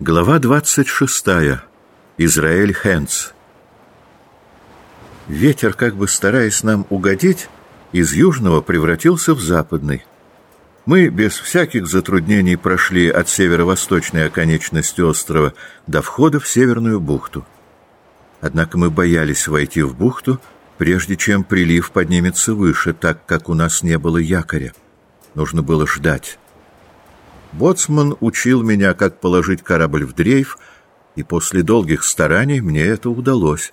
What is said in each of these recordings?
Глава 26. Израиль Хэнс. Ветер, как бы стараясь нам угодить, из южного превратился в западный. Мы без всяких затруднений прошли от северо-восточной оконечности острова до входа в Северную бухту. Однако мы боялись войти в бухту, прежде чем прилив поднимется выше, так как у нас не было якоря. Нужно было ждать. Боцман учил меня, как положить корабль в дрейф, и после долгих стараний мне это удалось.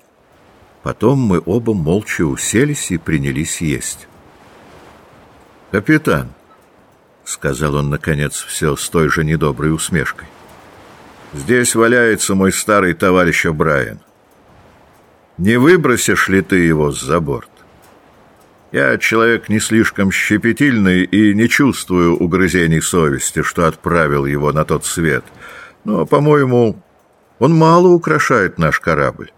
Потом мы оба молча уселись и принялись есть. «Капитан», — сказал он, наконец, все с той же недоброй усмешкой, — «здесь валяется мой старый товарищ Брайан. Не выбросишь ли ты его за борт?» Я человек не слишком щепетильный и не чувствую угрызений совести, что отправил его на тот свет. Но, по-моему, он мало украшает наш корабль.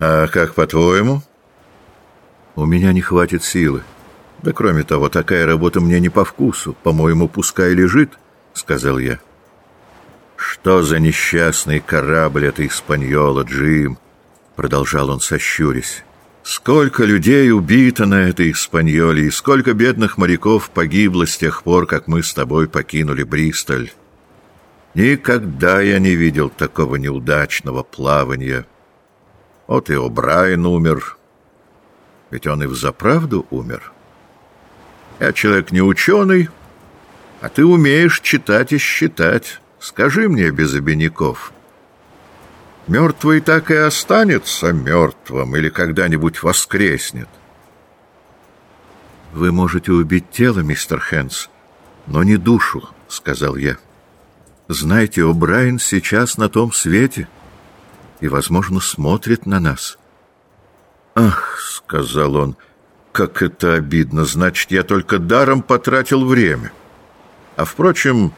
А как по-твоему? У меня не хватит силы. Да кроме того, такая работа мне не по вкусу. По-моему, пускай лежит, — сказал я. Что за несчастный корабль это Испаньола, Джим? — продолжал он, сощурясь. Сколько людей убито на этой Испаньоле, и сколько бедных моряков погибло с тех пор, как мы с тобой покинули Бристоль. Никогда я не видел такого неудачного плавания. Вот и О'Брайен умер. Ведь он и взаправду умер. Я человек не ученый, а ты умеешь читать и считать. Скажи мне без обиняков, Мертвый так и останется мертвым или когда-нибудь воскреснет. «Вы можете убить тело, мистер Хэнс, но не душу», — сказал я. «Знаете, О'Брайен сейчас на том свете и, возможно, смотрит на нас». «Ах», — сказал он, — «как это обидно! Значит, я только даром потратил время. А, впрочем,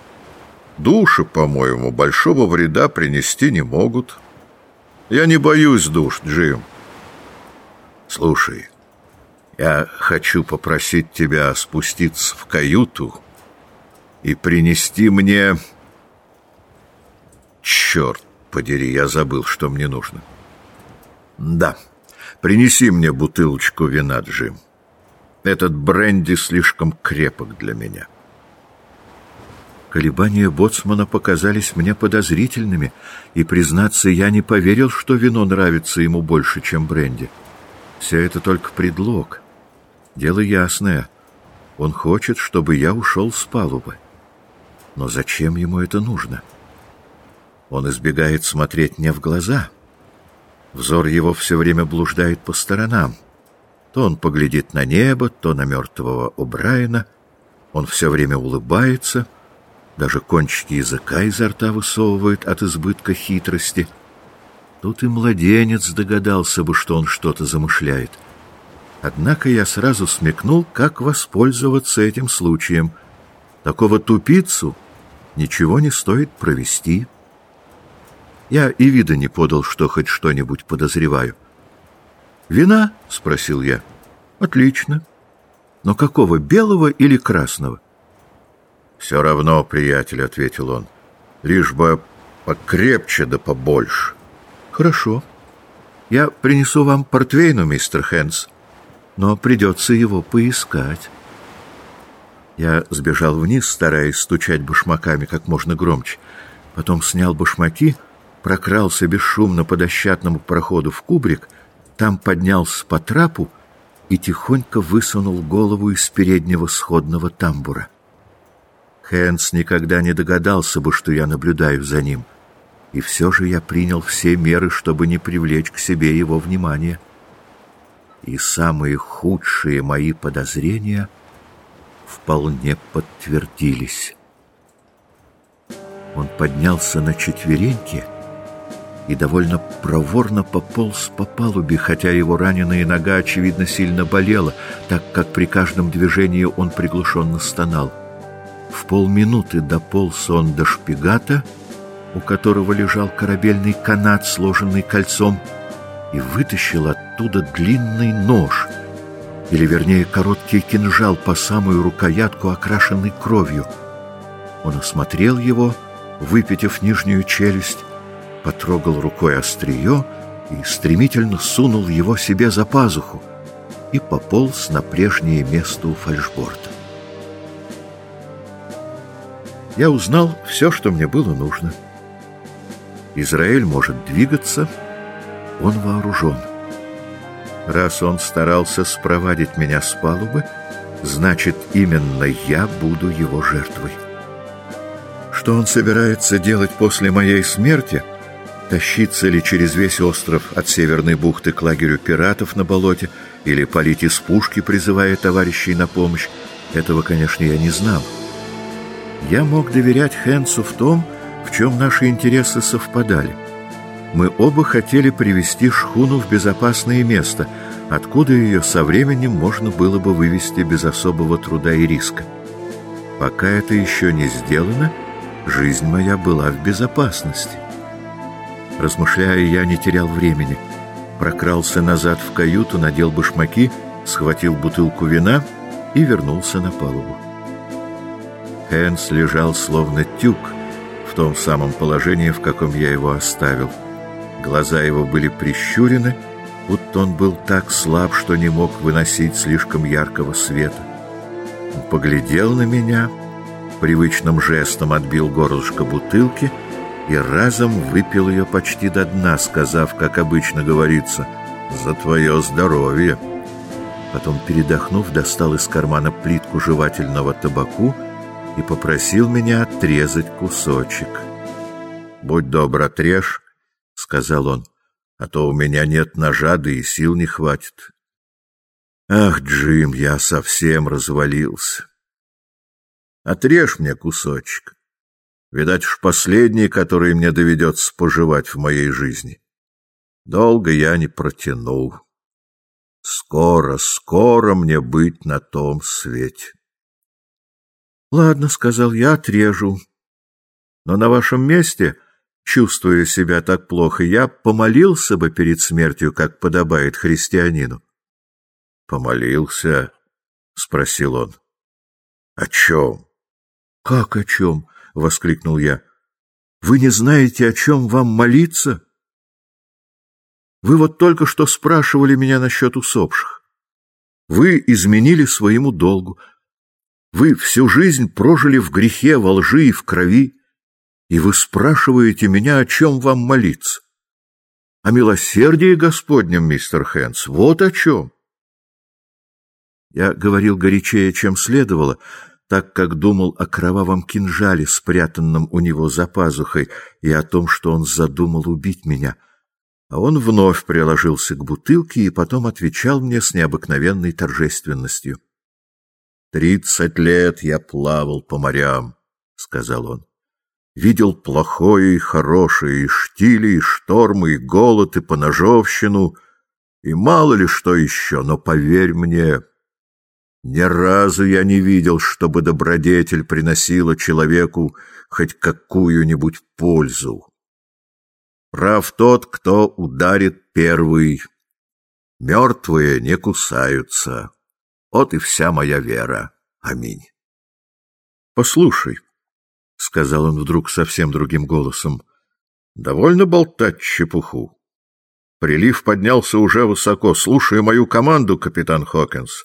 души, по-моему, большого вреда принести не могут». Я не боюсь душ, Джим. Слушай, я хочу попросить тебя спуститься в каюту и принести мне... Черт подери, я забыл, что мне нужно. Да, принеси мне бутылочку вина, Джим. Этот бренди слишком крепок для меня. — Колебания боцмана показались мне подозрительными, и, признаться, я не поверил, что вино нравится ему больше, чем бренди. Все это только предлог. Дело ясное. Он хочет, чтобы я ушел с палубы. Но зачем ему это нужно? Он избегает смотреть мне в глаза. Взор его все время блуждает по сторонам. То он поглядит на небо, то на мертвого О'Брайена. Он все время улыбается — даже кончики языка изо рта высовывает от избытка хитрости. Тут и младенец догадался бы, что он что-то замышляет. Однако я сразу смекнул, как воспользоваться этим случаем. Такого тупицу ничего не стоит провести. Я и вида не подал, что хоть что-нибудь подозреваю. «Вина?» — спросил я. «Отлично. Но какого, белого или красного?» «Все равно, приятель», — ответил он, — «лишь бы покрепче да побольше». «Хорошо. Я принесу вам портвейну, мистер Хэнс, но придется его поискать». Я сбежал вниз, стараясь стучать башмаками как можно громче. Потом снял башмаки, прокрался бесшумно по дощатному проходу в кубрик, там поднялся по трапу и тихонько высунул голову из переднего сходного тамбура. Хэнс никогда не догадался бы, что я наблюдаю за ним. И все же я принял все меры, чтобы не привлечь к себе его внимание. И самые худшие мои подозрения вполне подтвердились. Он поднялся на четвереньки и довольно проворно пополз по палубе, хотя его раненая нога, очевидно, сильно болела, так как при каждом движении он приглушенно стонал. Полминуты дополз он до шпигата, у которого лежал корабельный канат, сложенный кольцом, и вытащил оттуда длинный нож, или, вернее, короткий кинжал по самую рукоятку, окрашенный кровью. Он осмотрел его выпитив нижнюю челюсть, потрогал рукой острие и стремительно сунул его себе за пазуху и пополз на прежнее место у фальшборта. Я узнал все, что мне было нужно. Израиль может двигаться, он вооружен. Раз он старался спровадить меня с палубы, значит, именно я буду его жертвой. Что он собирается делать после моей смерти? Тащиться ли через весь остров от Северной бухты к лагерю пиратов на болоте или палить из пушки, призывая товарищей на помощь? Этого, конечно, я не знал. Я мог доверять Хэнсу в том, в чем наши интересы совпадали. Мы оба хотели привести шхуну в безопасное место, откуда ее со временем можно было бы вывести без особого труда и риска. Пока это еще не сделано, жизнь моя была в безопасности. Размышляя, я не терял времени. Прокрался назад в каюту, надел башмаки, схватил бутылку вина и вернулся на палубу. Хэнс лежал словно тюк в том самом положении, в каком я его оставил. Глаза его были прищурены, будто он был так слаб, что не мог выносить слишком яркого света. Он поглядел на меня, привычным жестом отбил горлышко бутылки и разом выпил ее почти до дна, сказав, как обычно говорится, «За твое здоровье!» Потом, передохнув, достал из кармана плитку жевательного табаку и попросил меня отрезать кусочек. «Будь добр, отрежь», — сказал он, — «а то у меня нет ножа, да и сил не хватит». «Ах, Джим, я совсем развалился. Отрежь мне кусочек. Видать уж последний, который мне доведется пожевать в моей жизни. Долго я не протяну. Скоро, скоро мне быть на том свете». — Ладно, — сказал я, — отрежу. Но на вашем месте, чувствуя себя так плохо, я помолился бы перед смертью, как подобает христианину. — Помолился? — спросил он. — О чем? — Как о чем? — воскликнул я. — Вы не знаете, о чем вам молиться? Вы вот только что спрашивали меня насчет усопших. Вы изменили своему долгу. Вы всю жизнь прожили в грехе, во лжи и в крови, и вы спрашиваете меня, о чем вам молиться. О милосердии Господнем, мистер Хэнс, вот о чем. Я говорил горячее, чем следовало, так как думал о кровавом кинжале, спрятанном у него за пазухой, и о том, что он задумал убить меня. А он вновь приложился к бутылке и потом отвечал мне с необыкновенной торжественностью. Тридцать лет я плавал по морям, — сказал он. Видел плохое и хорошее, и штили, и штормы, и голод, и поножовщину, и мало ли что еще, но поверь мне, ни разу я не видел, чтобы добродетель приносила человеку хоть какую-нибудь пользу. Прав тот, кто ударит первый. Мертвые не кусаются. Вот и вся моя вера. Аминь. Послушай, — сказал он вдруг совсем другим голосом, — довольно болтать чепуху. Прилив поднялся уже высоко. Слушай мою команду, капитан Хокинс,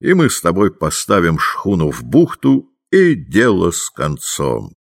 и мы с тобой поставим шхуну в бухту, и дело с концом.